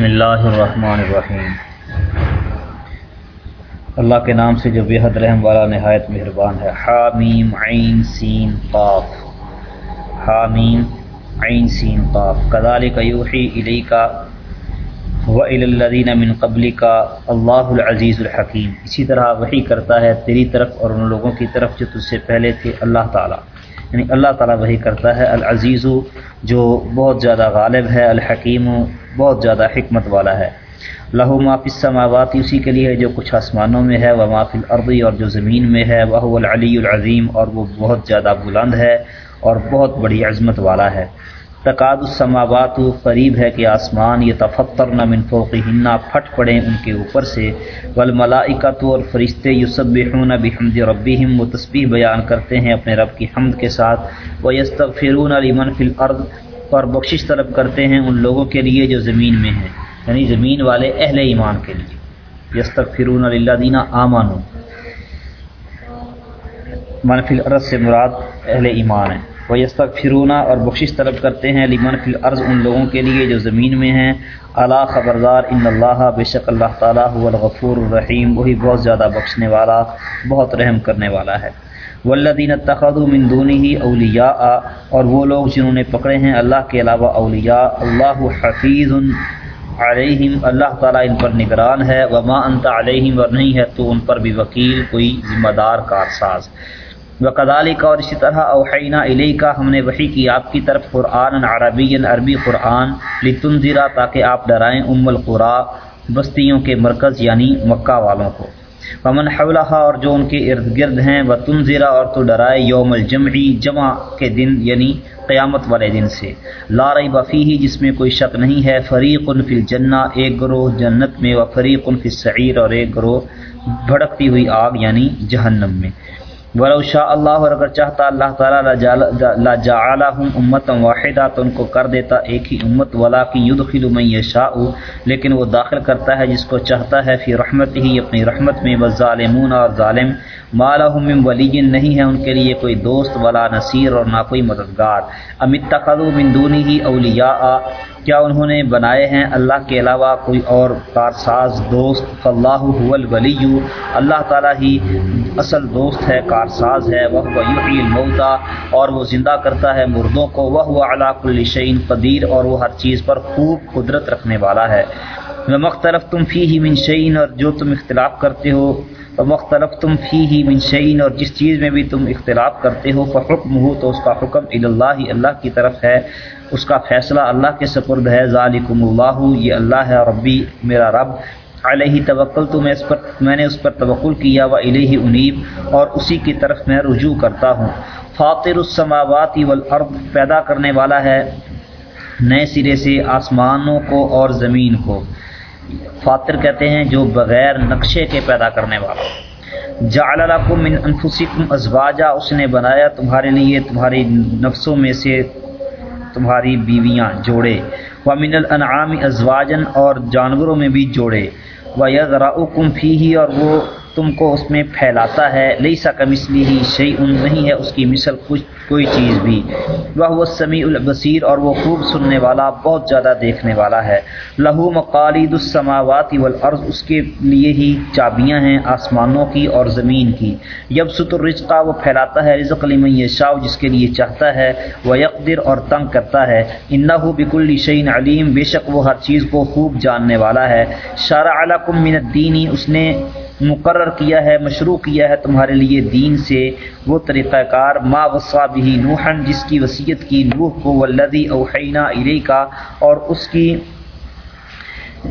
بسم اللہ الرحمن الرحیم۔ اللہ کے نام سے جو بےحد رحم والا نہایت مہربان ہے۔ حامیم عین سین قاف۔ حامیم عین سین قاف۔ کدال یوحی علی کا و الدین من قبل کا اللہ العزیز الحکیم۔ اسی طرح وہی کرتا ہے تیری طرف اور ان لوگوں کی طرف جو تجھ سے پہلے تھے۔ اللہ تعالیٰ۔ یعنی اللہ تعالیٰ وہی کرتا ہے، العزیز جو بہت زیادہ غالب ہے، الحکیم بہت زیادہ حکمت والا ہے۔ لہو معافی السماوات، اسی کے لیے جو کچھ آسمانوں میں ہے وہ معافی العرضی اور جو زمین میں ہے وہ العلی العظیم، اور وہ بہت زیادہ بلند ہے اور بہت بڑی عظمت والا ہے۔ تقاد السماوات قریب ہے کہ آسمان یہ تفتر نہ منفوقی ہننا پھٹ پڑیں ان کے اوپر سے۔ والملائکت اور فرشتے یوسبحون بحمد ربہم و تسبیح بیان کرتے ہیں اپنے رب کی حمد کے ساتھ۔ وہ یستغفرون لمن فی الارض، اور بخشش طلب کرتے ہیں ان لوگوں کے لیے جو زمین میں ہیں یعنی زمین والے اہل ایمان کے لیے۔ یستغفرون للذین آمنوا۔ من فی الارض سے مراد اہل ایمان ہیں۔ وہ یستغفرون اور بخشش طلب کرتے ہیں، لمن فی الارض ان لوگوں کے لیے جو زمین میں ہیں۔ اللہ خبردار، ان اللہ، بے شک اللہ تعالیٰ هو الغفور الرحیم، وہی بہت زیادہ بخشنے والا، بہت رحم کرنے والا ہے۔ والذین اتخذوا من دونه اولیاء اور وہ لوگ جنہوں نے پکڑے ہیں اللہ کے علاوہ اولیاء اللہ حفیظ علیہم اللہ تعالیٰ ان پر نگران ہے۔ وما انت علیہم اور نہیں ہے تو ان پر بھی وکیل، کوئی ذمہ دار کارساز وکدالی کا اور اسی طرح اوحینہ علی کا ہم نے وہی کی آپ کی طرف قرآن عربی عربی قرآن لتنذرا تاکہ آپ ڈرائیں ام القرا بستیوں کے مرکز یعنی مکہ والوں کو۔ ومن حولہ اور جو ان کے ارد گرد ہیں وہ تنظیرہ اور تو ڈرائے یوم الجمعی جمع کے دن یعنی قیامت والے دن سے۔ لا ریب فیہ، جس میں کوئی شک نہیں ہے، فریق فی الجنہ، ایک گروہ جنت میں و فریق فی السعیر، اور ایک گروہ بھڑکتی ہوئی آگ یعنی جہنم میں۔ ورو شاء اللہ اور اگر چاہتا اللہ تعالیٰ لا امت امتا واحدہ تو ان کو کر دیتا ایک ہی امت ولا کی یدخل من یشاء، لیکن وہ داخل کرتا ہے جس کو چاہتا ہے، فی رحمت ہی اپنی رحمت میں، والظالمون اور ظالم۔ ما لهم من ولی نہیں ہے ان کے لیے کوئی دوست، ولا نصیر اور نہ کوئی مددگار۔ ام اتخذوا من دونه اولیاء، کیا انہوں نے بنائے ہیں؟ اللہ کے علاوہ کوئی اور کارساز دوست؟ فاللہ هو الولی اللہ تعالیٰ ہی اصل دوست ہے، کارساز ہے۔ وہ یحیی الموتى اور وہ زندہ کرتا ہے مردوں کو۔ وہ علی کل شیء قدیر۔ اور وہ ہر چیز پر خوب قدرت رکھنے والا ہے۔ مختلف تم فی ہی من شعین اور جو تم اختلاف کرتے ہو مختلف تم فی ہی من شعین اور جس چیز میں بھی تم اختلاف کرتے ہو فحکم ہو تو اس کا حکم اللہ اللہ کی طرف ہے، اس کا فیصلہ اللہ کے سپرد ہے، ذالکم اللہ، یہ اللہ ہے ربی، میرا رب، علیہ توکل تو میں اس پر، میں نے اس پر توکل کیا، و الہ انیب، اور اسی کی طرف میں رجوع کرتا ہوں۔ فاطر السماوات والارض پیدا کرنے والا ہے، نئے سرے سے آسمانوں کو اور زمین کو۔ فاطر کہتے ہیں، جو بغیر نقشے کے پیدا کرنے والا۔ جعل لکم من انفسکم ازواجا، اس نے بنایا تمہارے لیے، تمہاری نفسوں میں سے تمہاری بیویاں جوڑے۔ ومن الانعام ازواجن اور جانوروں میں بھی جوڑے۔ وَيَذْرَعُكُمْ فیہ اور وہ تم کو اس میں پھیلاتا ہے۔ لیسا کمسلی ہی شعی ان نہیں ہے اس کی مثل کچھ کوئی چیز بھی۔ وہ وہ سمیع البصیر اور وہ خوب سننے والا، بہت زیادہ دیکھنے والا ہے۔ لہو مقالید السماوات والارض، اس کے لیے ہی چابیاں ہیں آسمانوں کی اور زمین کی۔ یب ستر رزقہ وہ پھیلاتا ہے رزق لمن یشاء، جس کے لیے چاہتا ہے۔ وہ یقدر اور تنگ کرتا ہے۔ انہو بکل شعین علیم، بے شک وہ ہر چیز کو خوب جاننے والا ہے۔ شارع لکم من الدینی اس نے مقرر کیا ہے، مشروع کیا ہے تمہارے لیے دین سے۔ وہ طریقہ کار، ما وصا بھی نوحن جس کی وصیت کی نوح کو والذی اوحینا الی کا اور اس کی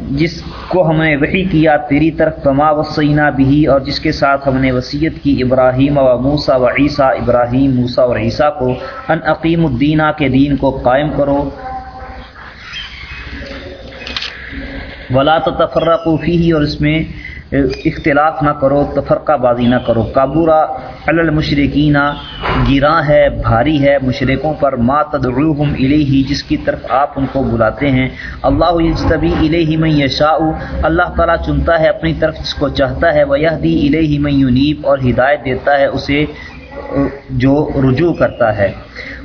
جس کو ہم نے وحی کیا تیری طرف، فما وسینا بھی اور جس کے ساتھ ہم نے وصیت کی ابراہیم و موسا و عیسیٰ، ابراہیم موسا اور عیسیٰ کو۔ ان عقیم الدینہ کے دین کو قائم کرو۔ ولا تفرقوا فیہ اور اس میں اختلاف نہ کرو، تفرقہ بازی نہ کرو۔ کابورا المشرقین گراں ہے، بھاری ہے مشرقوں پر ما تدعوہم الیہ، جس کی طرف آپ ان کو بلاتے ہیں۔ اللہ یجتبی الیہ من یشاء، اللہ تعالیٰ چنتا ہے اپنی طرف جس کو چاہتا ہے۔ ویہدی الیہ من یونیب، اور ہدایت دیتا ہے اسے جو رجوع کرتا ہے۔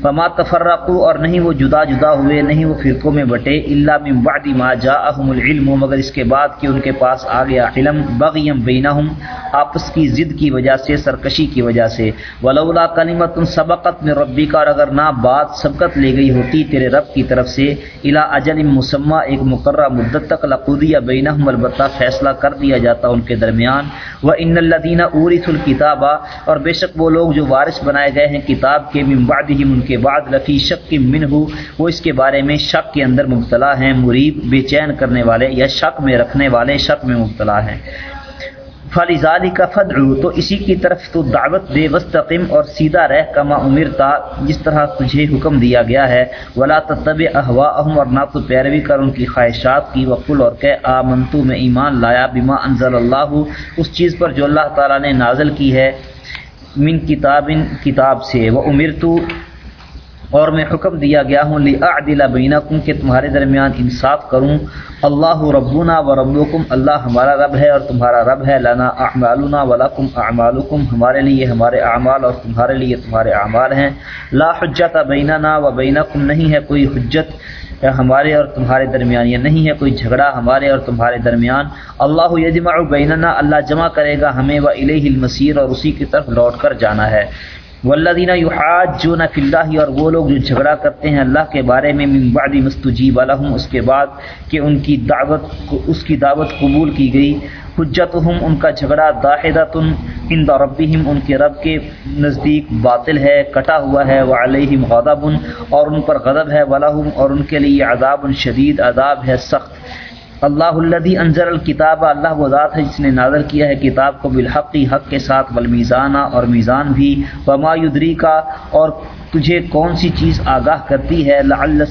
وما تفرقو اور نہیں وہ جدا جدا ہوئے، نہیں وہ فرقوں میں بٹے۔ اللہ من بعد ما جاءہم العلم، مگر اس کے بعد کہ ان کے پاس آ گیا علم۔ بغیم بینہم آپس کی ضد کی وجہ سے، سرکشی کی وجہ سے۔ ولولا کلمت سبقت میں ربی کا اور اگر نہ بات سبقت لے گئی ہوتی تیرے رب کی طرف سے الا اجل مسمہ ایک مقررہ مدت تک لقودیہ بینہم البتہ فیصلہ کر دیا جاتا ان کے درمیان۔ و ان الذین اورث الکتابہ اور بے شک وہ لوگ جو وارث بنائے گئے ہیں، کتاب کے من بعدہم، ان کے بعد لفی شک کی من ہو وہ اس کے بارے میں شک کے اندر مبتلا ہیں، مریب، بے چین کرنے والے یا شک میں رکھنے والے، شک میں مبتلا ہیں۔ فلیزالی کا فدر تو اسی کی طرف تو دعوت دے وسطم اور سیدھا رہ، کما عمر تا جس طرح تجھے حکم دیا گیا ہے۔ ولا تب احوا اہم اور نہ تو پیروی کر ان کی خواہشات کی، وقل، اور کہ آ منتو میں ایمان لایا، بما انزل اللہ اس چیز پر جو اللہ تعالیٰ نے نازل کی ہے۔ من کتاب کتاب سے، وہ امر تو اور میں حکم دیا گیا ہوں، لی بینکم کہ تمہارے درمیان انصاف کروں۔ اللہ ربنا و ربکم، اللہ ہمارا رب ہے اور تمہارا رب ہے، لنا اعمالنا ولکم اعمالکم، ہمارے لیے ہمارے اعمال اور تمہارے لیے تمہارے اعمال ہیں۔ لا حجت بیننا و بینکم، نہیں ہے کوئی حجت ہمارے اور تمہارے درمیان یہ نہیں ہے کوئی جھگڑا ہمارے اور تمہارے درمیان۔ اللہ یجمع بیننا، اللہ جمع کرے گا ہمیں و الیہ المصیر اور اسی کی طرف لوٹ کر جانا ہے۔ والذین یحاجون فی اللہ، اور وہ لوگ جو جھگڑا کرتے ہیں اللہ کے بارے میں، من بعد مستجیب لهم، اس کے بعد کہ ان کی دعوت اس کی دعوت قبول کی گئی۔ حجتہم ان کا جھگڑا داحدۃ عند ربہم ان کے رب کے نزدیک باطل ہے، کٹا ہوا ہے، وعلیہم غضب، اور ان پر غضب ہے، ولہم، اور ان کے لیے عذاب شدید، عذاب ہے، سخت۔ اللہ الدی انضر الکتاب، اللہ وہ ذات ہے جس نے نازل کیا ہے کتاب کو بالحقی حق کے ساتھ والمیزانہ اور میزان بھی، وما یدری کا اور تجھے کون سی چیز آگاہ کرتی ہے؟ لعل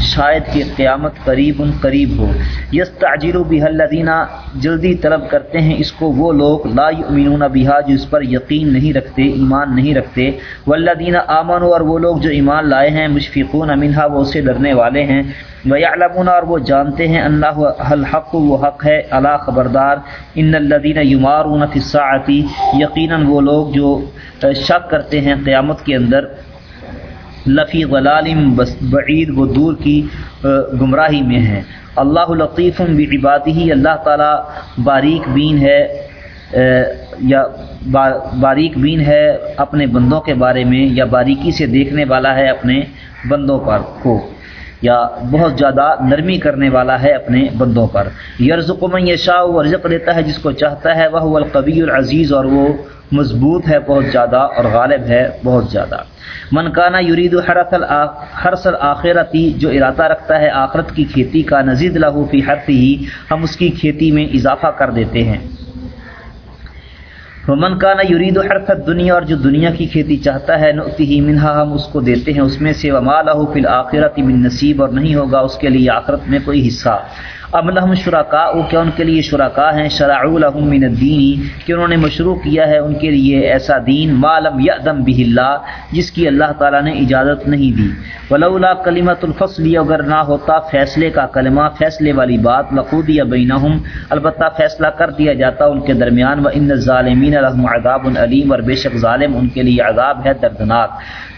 شاید کہ قیامت قریب ان قریب ہو۔ یس تاجر و الذین جلدی طلب کرتے ہیں اس کو وہ لوگ، لا یؤمنون بها، جو اس پر یقین نہیں رکھتے، ایمان نہیں رکھتے۔ والذین آمنوا، اور وہ لوگ جو ایمان لائے ہیں، مشفقون منها وہ اسے ڈرنے والے ہیں۔ ویعلمون اور وہ جانتے ہیں اللہ الحق، وہ حق ہے، اللہ خبردار۔ ان الذین یمارون فی الساعتی یقیناً وہ لوگ جو شک کرتے ہیں قیامت کے اندر، لفی غلالم بعید، وہ دور کی گمراہی میں ہیں۔ اللہ لطیف بعبادی اللہ تعالیٰ باریک بین ہے یا باریک بین ہے اپنے بندوں کے بارے میں، یا باریکی سے دیکھنے والا ہے اپنے بندوں پر کو۔ یا بہت زیادہ نرمی کرنے والا ہے اپنے بندوں پر۔ یرزق من یشاء، وہ رزق دیتا ہے جس کو چاہتا ہے۔ وہ القوی العزیز، اور وہ مضبوط ہے، بہت زیادہ اور غالب ہے، بہت زیادہ۔ منکانہ یرید حرث حرث الآخرتی جو ارادہ رکھتا ہے آخرت کی کھیتی کا، نزید لہو فی حرثی ہی ہم اس کی کھیتی میں اضافہ کر دیتے ہیں۔ من کا نہ یرید و حرکت دنیا اور جو دنیا کی کھیتی چاہتا ہے نوتی ہی منہا، ہم اس کو دیتے ہیں اس میں سے، وما لہو فی الآخرت من نصیب اور نہیں ہوگا اس کے لیے آخرت میں کوئی حصہ۔ اب لہم شرکا او کیا ان کے لیے شرکا ہیں؟ شرع لہم من کہ انہوں نے مشروع کیا ہے ان کے لیے ایسا دین معلم یعدم بہ اللہ، جس کی اللہ تعالیٰ نے اجازت نہیں دی۔ ولولا کلمت الفصل اگر نہ ہوتا فیصلے کا کلمہ، فیصلے والی بات لقود یا بینہم، البتہ فیصلہ کر دیا جاتا ان کے درمیان و ان ظالمین رحم عذاب علیم اور بے شک ظالم ان کے لیے عذاب ہے دردناک۔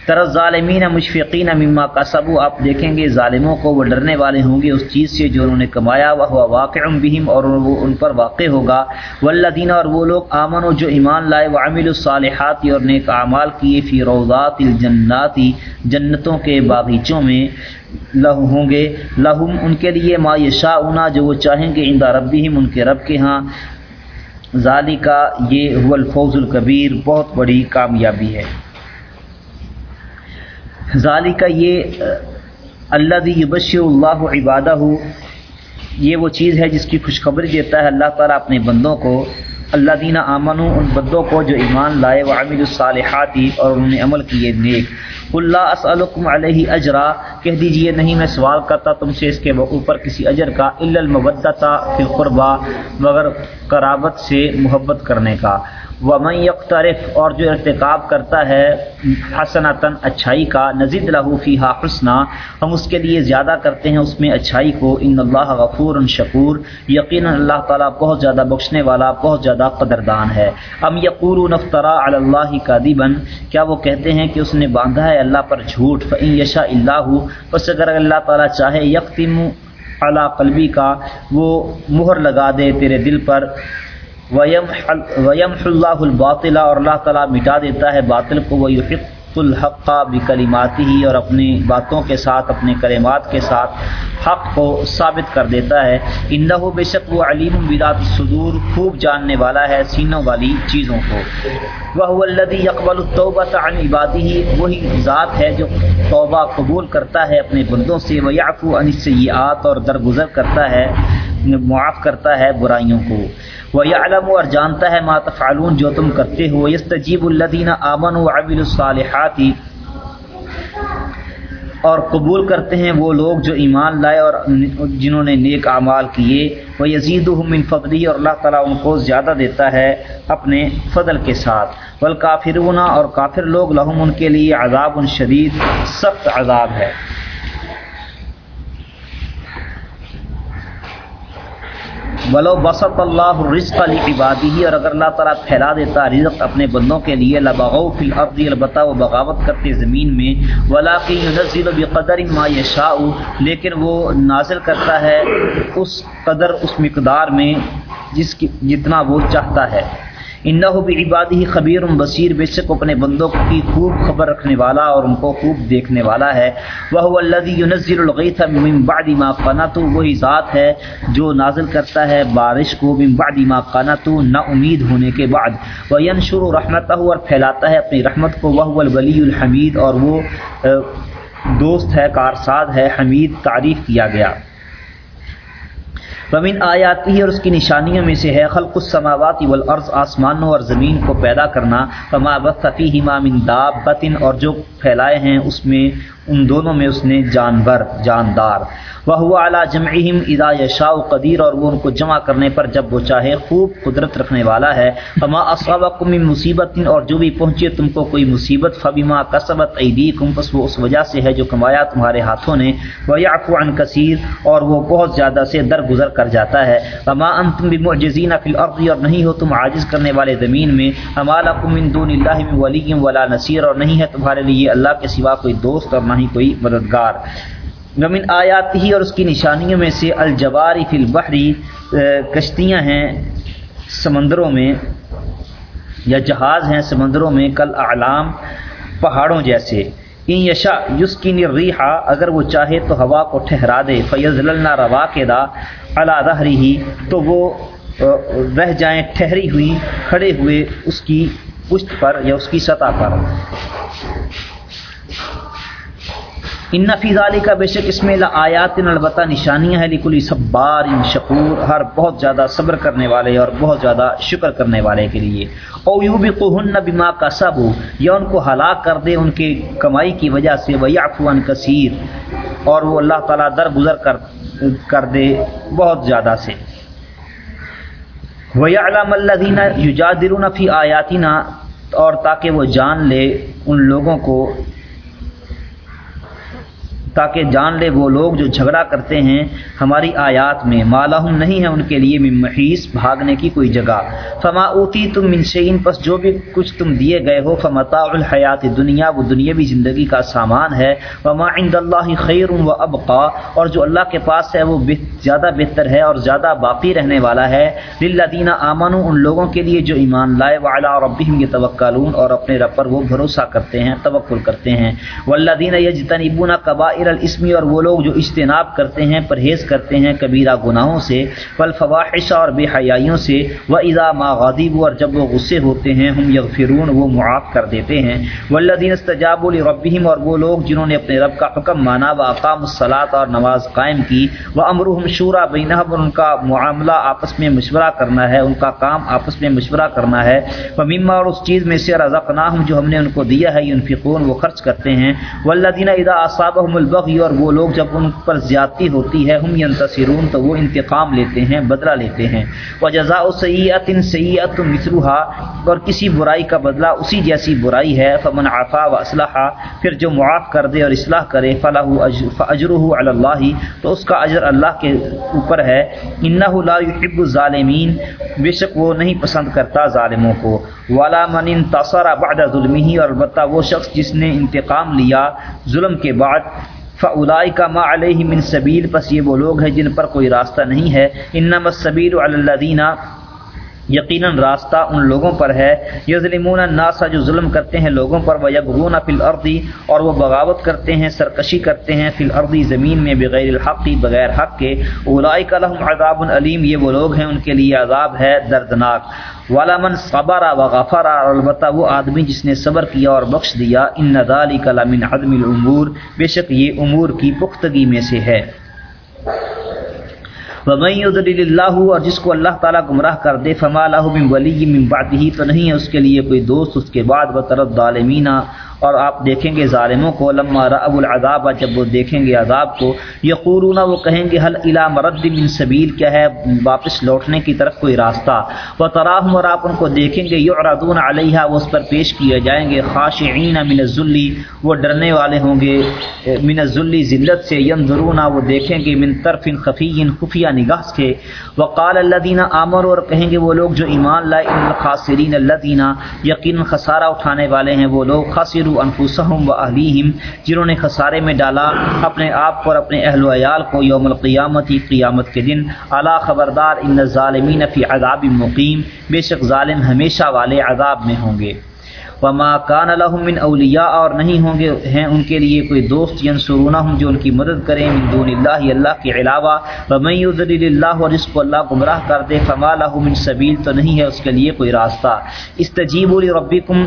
طرح ظالمین مشفقین مما کا سبو آپ دیکھیں گے ظالموں کو وہ ڈرنے والے ہوں گے اس چیز سے جو انہوں نے کمایا۔ فرمایا وہ واقع بہم اور وہ ان پر واقع ہوگا۔ والذین اور وہ لوگ آمن جو ایمان لائے وہ عامل الصالحات اور نیک اعمال کیے فی روضات الجناتی، جنتوں کے باغیچوں میں لہ ہوں گے۔ لہم ان کے لیے ما یشاؤنا، جو وہ چاہیں گے اندہ ربہم ان کے رب کے ہاں۔ ظالی کا یہ هو الفوز الکبیر بہت بڑی کامیابی ہے۔ ظالی کا یہ اللہ دی اللہ عبادہ ہو یہ وہ چیز ہے جس کی خوشخبری دیتا ہے اللہ تعالیٰ اپنے بندوں کو اللہ دینہ آمن ان بندوں کو جو ایمان لائے وہ عامل الصالحاتی اور انہوں نے عمل کیے نیک۔ اللہ اسلکم علیہ اجرا، کہہ دیجیے، نہیں میں سوال کرتا تم سے اس کے اوپر کسی اجر کا، الا المبدتا فی القربا مگر قرابت سے محبت کرنے کا۔ ومن یقترف اور جو ارتکاب کرتا ہے حسنتاً اچھائی کا نزید لہو فیحا حسنا، ہم اس کے لیے زیادہ کرتے ہیں اس میں اچھائی کو ان اللہ غفور شکور، یقینا اللہ تعالیٰ بہت زیادہ بخشنے والا، بہت زیادہ قدردان ہے۔ ام یقور نفترا اللہ کا دیبن کیا وہ کہتے ہیں کہ اس نے باندھا ہے اللہ پر جھوٹ؟ فعین یشا اللہ بس اگر اللہ تعالیٰ چاہے یکتم اعلیٰ قلبی کا وہ مہر لگا دے تیرے دل پر۔ ویم اللہ الباطلا اور اللہ تعالیٰ مٹا دیتا ہے باطل کو وہ یحق الحق بکلماتی ہی اور اپنی باتوں کے ساتھ، اپنے کلمات کے ساتھ حق کو ثابت کر دیتا ہے۔ انہ بے شک وہ علیم بلاد صدور، خوب جاننے والا ہے سینوں والی چیزوں کو۔ وہ الدی اقبال الطبۃ عن عبادی ہی وہی ذات ہے جو توبہ قبول کرتا ہے اپنے بندوں سے۔ وہ یعفو عن السیئات اور درگزر کرتا ہے معاف کرتا ہے برائیوں کو۔ وہ علم اور جانتا ہے ما تفعلون، جو تم کرتے ہو۔ یس تجیب الدین امن و ابل الصالحاتی اور قبول کرتے ہیں وہ لوگ جو ایمان لائے اور جنہوں نے نیک اعمال کیے۔ وہ یزید من فضلی اور اللہ تعالیٰ ان کو زیادہ دیتا ہے اپنے فضل کے ساتھ۔ بل کافرون اور کافر لوگ لہم ان کے لیے عذاب شدید، سخت عذاب ہے۔ ولو بسط اللہ رزق علی عبادی ہی اور اگر اللہ تعالیٰ پھیلا دیتا رزق اپنے بندوں کے لیے لبغو فی الارض البتہ وہ بغاوت کرتے زمین میں ولاقی ينزل بقدر ما یشاء لیکن وہ نازل کرتا ہے اس قدر، اس مقدار میں، جس کی جتنا وہ چاہتا ہے۔ انہ بھی عبادی خبیر بصیر، بے شک اپنے بندوں کی خوب خبر رکھنے والا اور ان کو آیات ہی ہے اور اس کی نشانیوں میں سے ہے، خلق السماوات والارض، آسمانوں اور زمین کو پیدا کرنا، فما بث فیہما من دابت اور جو پھیلائے ہیں اس میں ان دونوں میں اس نے جانور، جاندار وہ ہوا اعلیٰ جمعہم ادا یشاء قدیر اور وہ ان کو جمع کرنے پر جب وہ چاہے خوب قدرت رکھنے والا ہے۔ فما اصابکم مصیبت اور جو بھی پہنچے تم کو کوئی مصیبت، فبما کسبت ایدیکم، پس وہ اس وجہ سے ہے جو کمایا تمہارے ہاتھوں نے۔ وہ یعفو عن کثیر اور وہ بہت زیادہ سے درگزر کر جاتا ہے۔ فما انتم بمعجزین فی الارض اور نہیں ہو تم عاجز کرنے والے زمین میں۔ اما لکم من دون اللہ من ولی ولا نصیر اور نہیں ہے تمہارے لیے اللہ کے سوا کوئی دوست اور نہ ہی کوئی مددگار۔ نمن آیات ہی اور اس کی نشانیوں میں سے الجواری فی البحری کشتیاں ہیں سمندروں میں یا جہاز ہیں سمندروں میں، کل اعلام پہاڑوں جیسے۔ ان یشا یس کی اگر وہ چاہے تو ہوا کو ٹھہرا دے۔ فیض للنا روا کے دا اللہ ہی تو وہ رہ جائیں ٹھہری ہوئی، کھڑے ہوئے اس کی پشت پر یا اس کی سطح پر۔ ان فی علی کا بے شک اس میں آیات البتہ نشانیاں ہیں، لکلی صبار ان شکور ہر بہت زیادہ صبر کرنے والے اور بہت زیادہ شکر کرنے والے کے لیے۔ او یو بھی قہن بما کا سب یا ان کو ہلاک کر دے ان کی کمائی کی وجہ سے وہ یافوان کثیر، اور وہ اللہ تعالیٰ در گزر کر کر دے بہت زیادہ سے۔ وہ علام اللہ دینا یوجادرون فی آیاتینہ اور تاکہ وہ جان لے ان لوگوں کو تاکہ جان لے وہ لوگ جو جھگڑا کرتے ہیں ہماری آیات میں۔ مالہم نہیں ہے ان کے لیے محیث بھاگنے کی کوئی جگہ۔ فما اوتی تم من شعین پس جو بھی کچھ تم دیے گئے ہو، فمتاع الحیات دنیا وہ دنیاوی زندگی کا سامان ہے۔ وما عند اللہ خیر و ابقا اور جو اللہ کے پاس ہے، وہ زیادہ بہتر ہے اور زیادہ باقی رہنے والا ہے۔ للذین آمنوا، ان لوگوں کے لیے جو ایمان لائے۔ وعلی ربہم یتوکلون اور اپنے رب پر وہ بھروسہ کرتے ہیں، توکل کرتے ہیں۔ والذین یجتنبون کبائر الاسمی اور وہ لوگ جو اجتناب کرتے ہیں، پرہیز کرتے ہیں کبیرہ گناہوں سے، والفواحش اور بے حیائیوں سے و اذا ما اور جب وہ غصے ہوتے ہیں، ہم یغفرون، وہ معاف کر دیتے ہیں۔ والذین استجابوا لربهم اور وہ لوگ جنہوں نے اپنے رب کا حکم مانا و اقام الصلاۃ اور نماز قائم کی۔ و امرهم شورا بینہم اور ان کا معاملہ آپس میں مشورہ کرنا ہے، ان کا کام آپس میں مشورہ کرنا ہے۔ ومما اور اس چیز میں سے رزقناہم جو ہم نے ان کو دیا ہے، ينفقون، وہ خرچ کرتے ہیں۔ والذین اذا اصابهم البغی اور وہ لوگ جب ان پر زیادتی ہوتی ہے، ہم ینتصرون تو وہ انتقام لیتے ہیں، بدلہ لیتے ہیں۔ وہ جزا سیات سیات مصروحا اور کسی برائی کا بدلہ اسی جیسی برائی ہے۔ فمن عفا و اسلحہ پھر جو معاف کر دے اور اصلاح کرے فلاح اجر اللہ تو اس کا اجر اللہ کے اوپر ہے۔ انہ فعلائی کا ما علیہ من سبیل پس یہ وہ لوگ ہیں جن پر کوئی راستہ نہیں ہے۔ انم السبیل اللہ دینہ یقیناً راستہ ان لوگوں پر ہے۔ یظلمون الناس جو ظلم کرتے ہیں لوگوں پر وہ یبغون فی اور وہ بغاوت کرتے ہیں، سرکشی کرتے ہیں فی الارض، زمین میں بغیر الحق، بغیر حق کے۔ اولئک لهم عذاب علیم، یہ وہ لوگ ہیں، ان کے لیے عذاب ہے دردناک۔ والا من صبر و غفر البتہ وہ آدمی جس نے صبر کیا اور بخش دیا ان ذالک لمن عدم الامور بے شک یہ امور کی پختگی میں سے ہے۔ ومئی اللہ اور جس کو اللہ تعالیٰ گمراہ کر دے، فما له من ولی من بعده، تو نہیں ہے اس کے لیے کوئی دوست، اس کے بعد بطرت ظالمینہ اور آپ دیکھیں گے ظالموں کو، لما رب العذاب، جب وہ دیکھیں گے عذاب کو، یقولون، وہ کہیں گے حل الا مرد من سبیل؟ کیا ہے واپس لوٹنے کی طرف کوئی راستہ؟ وہ تراہم اور آپ ان کو دیکھیں گے، یعرضون علیہ وہ اس پر پیش کیے جائیں گے، خاشعین من الذلی وہ ڈرنے والے ہوں گے، من الذلی ذلت سے، ینظرون، وہ دیکھیں گے، من طرف خفی، خفیہ نگاہ سے۔ وقال الذين امنوا اور کہیں گے، وہ لوگ جو ایمان لائے، ان الخاسرین الذين یقینا خسارہ اٹھانے والے ہیں، وہ لوگ خاسر انفسهم و اہلیہم جنہوں نے خسارے میں ڈالا اپنے آپ کو اور اپنے اہل و عیال کو یوم القیامتی قیامت کے دن۔ اعلیٰ خبردار، ان ظالمین فی عذاب مقیم بے شک ظالم ہمیشہ والے عذاب میں ہوں گے۔ وما کان لهم من اولیاء اور نہیں ہوں گے، ہیں ان کے لیے کوئی دوست ینصرونہم جو ان کی مدد کریں، من دون اللہ اللہ کے علاوہ۔ ومن یضلل اللہ اور جس کو اللہ گمراہ کر دے، فما له من سبیل تو نہیں ہے اس کے لیے کوئی راستہ۔ استجیبوا لربکم،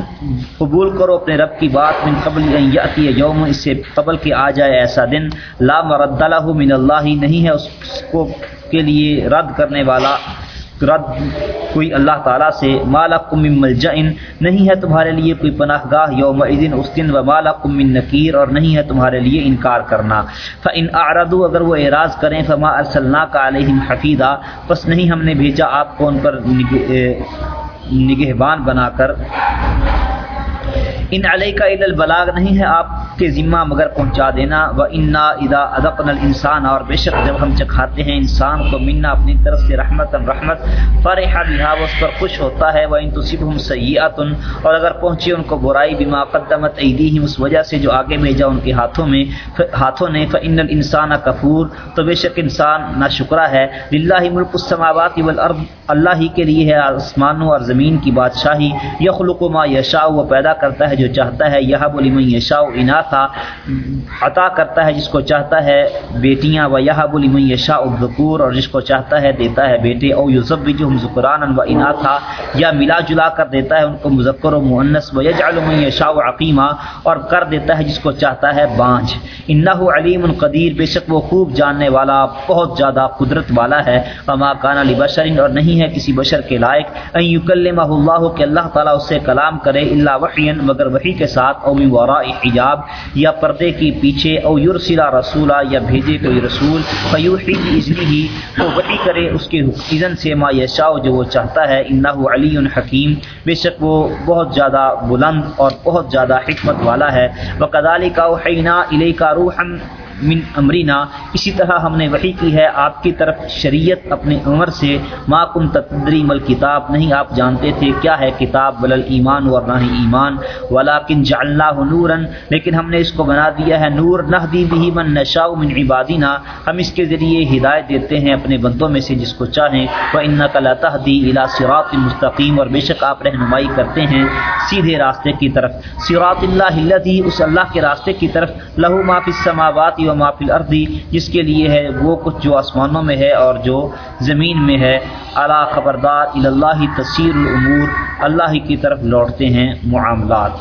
قبول کرو اپنے رب کی بات، من قبل ان یاتی یوم، اس سے قبل کہ آ جائے ایسا دن۔ لا مرد له من اللہ نہیں ہے اس کو کے لیے رد کرنے والا۔ رد کوئی اللہ تعالیٰ سے مالا من ملجن نہیں ہے تمہارے لیے کوئی پناہ گاہ یوم دن اس دن و مالا من نکیر اور نہیں ہے تمہارے لیے انکار کرنا۔ فن آردو اگر وہ اعراض کریں فما ارسلنا کا علیہم حفیظہ بس نہیں ہم نے بھیجا آپ کو ان پر نگہبان بنا کر۔ ان علیہ کا عید البلاغ نہیں ہے آپ کے ذمہ مگر پہنچا دینا و انا ادا ادقن الانسان اور بے شک جب ہم چکھاتے ہیں، انسان کو منا اپنی طرف سے رحمت رحمت، فرحا بہا اس پر خوش ہوتا ہے وہ ان تصبہم سیئات اور اگر پہنچے ان کو برائی بما قدمت ایدیہم اس وجہ سے جو آگے بھیجا ان کے ہاتھوں میں، ہاتھوں نے فان الانسان کفور، تو بے شک انسان نہ شکرا ہے۔ للہ ملک السماوات والارض اللہ ہی کے لیے ہے آسمانوں اور زمین کی بادشاہی، یخلق ما یشاء، وہ پیدا کرتا ہے جو جو چاہتا ہے یہ بولی من یشاء اناثا، عطا کرتا ہے جس کو چاہتا ہے بیٹیاں و یہ بولی من یشاء الذکور، اور جس کو چاہتا ہے دیتا ہے بیٹے، او یزوجہم ذکرانا و اناثا یا ملا جلا کر دیتا ہے ان کو مذکر و مؤنث و یجعل من یشاء عقیما، اور کر دیتا ہے جس کو چاہتا ہے بانجھ انہ علیم قدیر، بے شک وہ خوب جاننے والا، بہت زیادہ قدرت والا ہے۔ وما کان لبشر اور نہیں ہے کسی بشر کے لائق۔ ان یکلمہ اللہ، کہ اللہ تعالیٰ اس سے کلام کرے اللہ وحین مگر کر وہی کے ساتھ او من وراء حجاب یا پردے کی پیچھے او یرسلا رسولا یا بھیجے کوئی رسول، فیوحی اذنی ہی تو وحی کرے اس کے اذن سے ما یشاء، جو وہ چاہتا ہے انہ علی حکیم۔ بے شک وہ بہت زیادہ بلند اور بہت زیادہ حکمت والا ہے۔ وکذالک اوحینا الیک روحا من امرینا۔ اسی طرح ہم نے وحی کی ہے، آپ کی طرف شریعت اپنے عمر سے۔ ما کن تدری مل کتاب، نہیں آپ جانتے تھے کیا ہے کتاب، ولل ایمان ورنہ ہی ایمان۔ ولیکن جعلناہ نورا، لیکن ہم نے اس کو بنا دیا ہے۔ نور نہدی بھی من نشاء من عبادنا۔ ہم اس کے ذریعے ہدایت دیتے ہیں اپنے بندوں میں سے جس کو چاہیں۔ وانک لا تهدی الى صراط مستقیم اور بے شک آپ رہنمائی کرتے ہیں سیدھے راستے کی طرف۔ صراط اللہ الذی اس اللہ کے راستے کی طرف لہو ما فی السماوات و معافی الارضی جس کے لیے ہے وہ کچھ جو آسمانوں میں ہے اور جو زمین میں ہے۔ اعلیٰ خبردار اللہ تصیر الامور، اللہ کی طرف لوٹتے ہیں معاملات۔